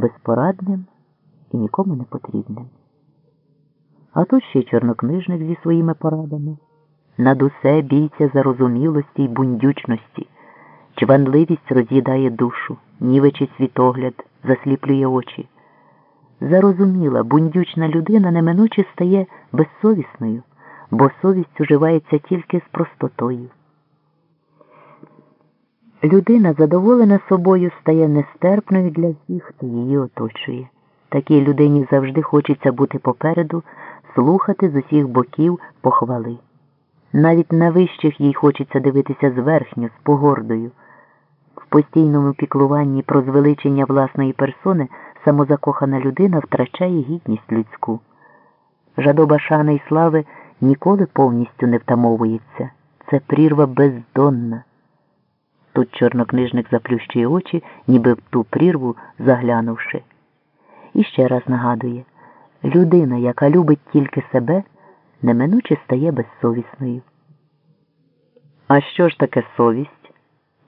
безпорадним і нікому не потрібним. А тут ще й чорнокнижник зі своїми порадами. Над усе бійця зарозумілості й бундючності, чванливість роз'їдає душу, нівечить світогляд, засліплює очі. Зарозуміла, бундючна людина неминуче стає безсовісною, бо совість уживається тільки з простотою. Людина, задоволена собою, стає нестерпною для всіх, хто її оточує. Такій людині завжди хочеться бути попереду, слухати з усіх боків похвали. Навіть на вищих їй хочеться дивитися зверхньо, з погордою. В постійному піклуванні про звеличення власної персони самозакохана людина втрачає гідність людську. Жадоба шани й слави ніколи повністю не втамовується. Це прірва бездонна. Тут чорнокнижник заплющує очі, ніби в ту прірву заглянувши. І ще раз нагадує людина, яка любить тільки себе, неминуче стає безсовісною. А що ж таке совість?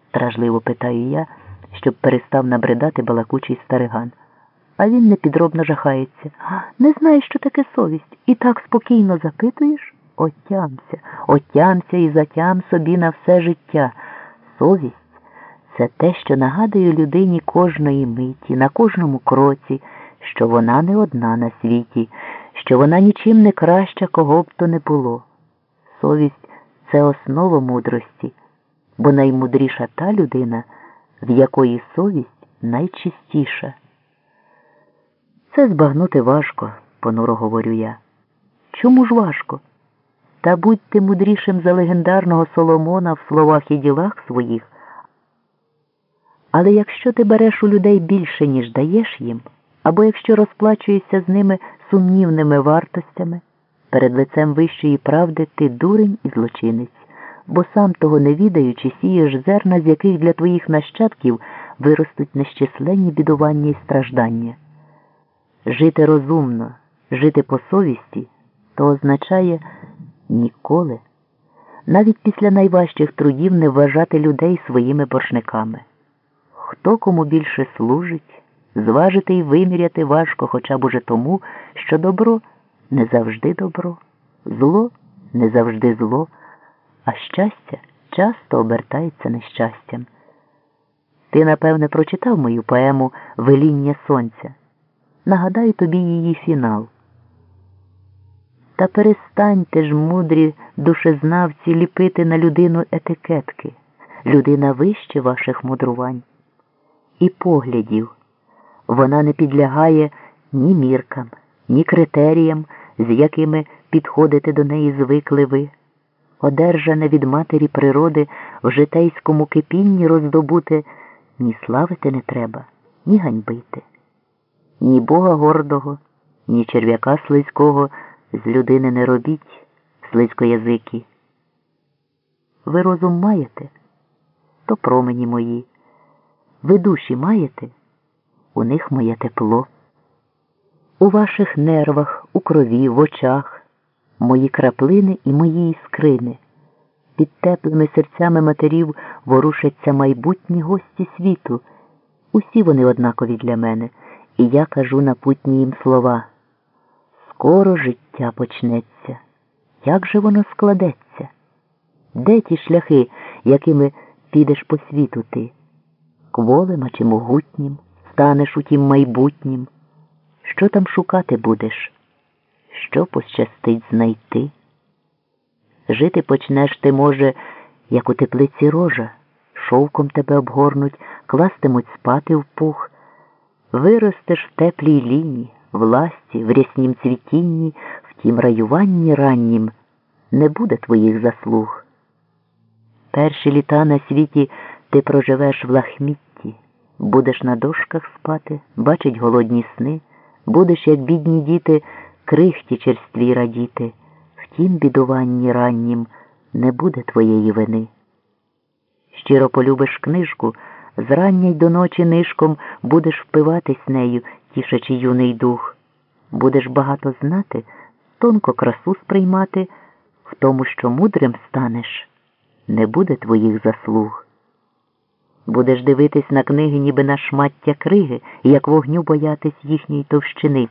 стражливо питаю я, щоб перестав набридати балакучий стариган. А він непідробно жахається. Не знаєш, що таке совість, і так спокійно запитуєш? Отямся, отямся і затям собі на все життя. Совість це те, що нагадує людині кожної миті, на кожному кроці, що вона не одна на світі, що вона нічим не краща, кого б то не було. Совість це основа мудрості, бо наймудріша та людина, в якої совість найчистіша. Це збагнути важко, понуро говорю я. Чому ж важко? Та будь ти мудрішим за легендарного Соломона в словах і ділах своїх. Але якщо ти береш у людей більше, ніж даєш їм, або якщо розплачуєшся з ними сумнівними вартостями, перед лицем вищої правди ти дурень і злочинець, бо сам того не відаючи, сієш зерна, з яких для твоїх нащадків виростуть нещисленні бідування і страждання. Жити розумно, жити по совісті, то означає ніколи, навіть після найважчих трудів не вважати людей своїми боржниками. Хто кому більше служить, зважити і виміряти важко хоча б уже тому, що добро не завжди добро, зло не завжди зло, а щастя часто обертається нещастям. Ти, напевне, прочитав мою поему Веління сонця. Нагадаю тобі її фінал. Та перестаньте ж, мудрі душезнавці, ліпити на людину етикетки, людина вище ваших мудрувань і поглядів. Вона не підлягає ні міркам, ні критеріям, з якими підходити до неї звикли ви. Одержане від матері природи в житейському кипінні роздобути ні славити не треба, ні ганьбити, ні Бога гордого, ні черв'яка слизького з людини не робіть, слизькоязикі. Ви розум маєте, то промені мої. Ви душі маєте? У них моє тепло. У ваших нервах, у крові, в очах, мої краплини і мої іскрини. Під теплими серцями матерів ворушаться майбутні гості світу. Усі вони однакові для мене, і я кажу напутні їм слова. Скоро життя почнеться. Як же воно складеться? Де ті шляхи, якими підеш по світу ти? кволим, а чи могутнім, станеш у тім майбутнім. Що там шукати будеш? Що пощастить знайти? Жити почнеш ти, може, як у теплиці рожа, шовком тебе обгорнуть, кластимуть спати в пух, виростеш в теплій ліні, в ласті, в ряснім цвітінні, в тім раюванні раннім не буде твоїх заслуг. Перші літа на світі ти проживеш в лахмітті, будеш на дошках спати, бачить голодні сни, будеш, як бідні діти, крихті черстві радіти, втім бідуванні раннім не буде твоєї вини. Щиро полюбиш книжку, зрання й до ночі нишком будеш впиватись нею, тішачи юний дух, будеш багато знати, тонко красу сприймати, в тому, що мудрим станеш, не буде твоїх заслуг. Будеш дивитись на книги, ніби на шмаття криги, як вогню боятись їхньої товщини.